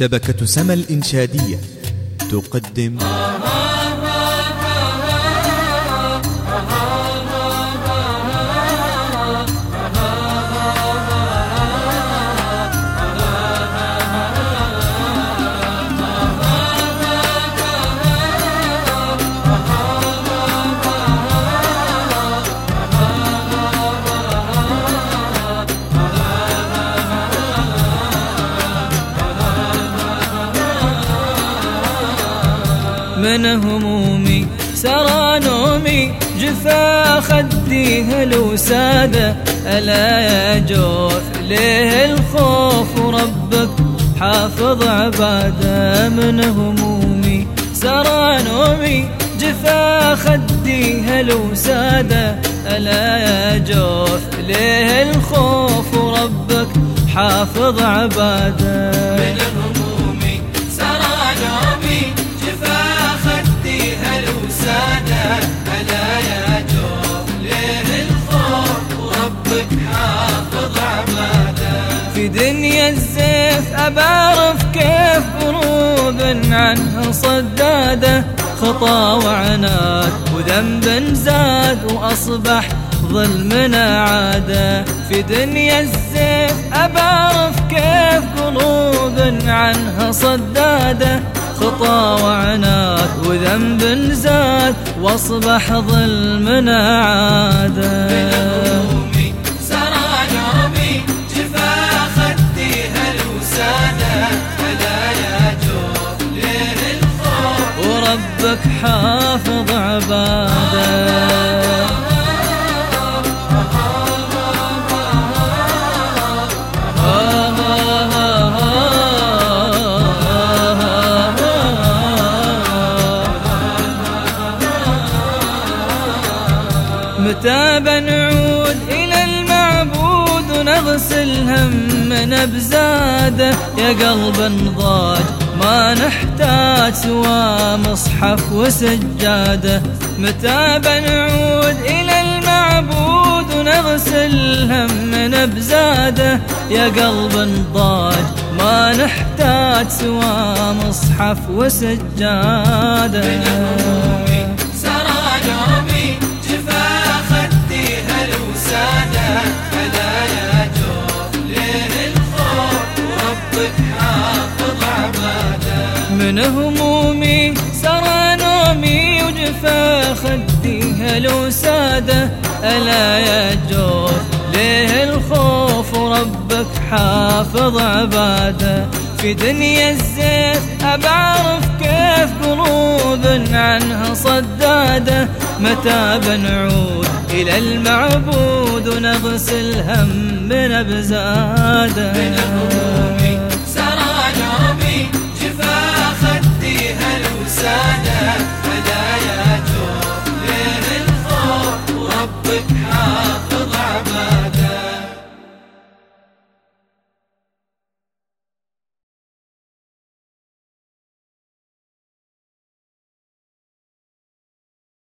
شبكة سما الإنشادية تقدم من همومي سرى نومي جفا خدي هلو سادة. ألا يا جوف ليه الخوف ربك؟ حافظ عبادة من همومي. سرى نومي جفا خدي هلو سادة. ألا يا جوف ليه الخوف ربك؟ حافظ عبادة من همومي. دنيا الزيف أبعرف كيف قلوب عنها صدادة. خطا وعناد وذنب زاد وأصبح ظلمنا عادة. في دنيا الزيف أبعرف كيف قلوب عنها صدادة. خطا وعناد وذنب زاد وأصبح ظلمنا عادة. وربك حافظ عباده. متى بنعود إلى المعبود ونغسل همنا بزاده يا قلب ضاج ما نحتاج سوى مصحف وسجادة. متى بنعود إلى المعبود ونغسل همنا بزاده يا قلب ضاج ما نحتاج سوى مصحف وسجادة. من همومي سرى نومي وجفا خدي هلو سادة. ألا يا جوف ليه الخوف وربك حافظ عبادة؟ في دنيا الزيت أبعرف كيف قلوب عنها صدادة. متى بنعود إلى المعبود ونغسل همنا بزاده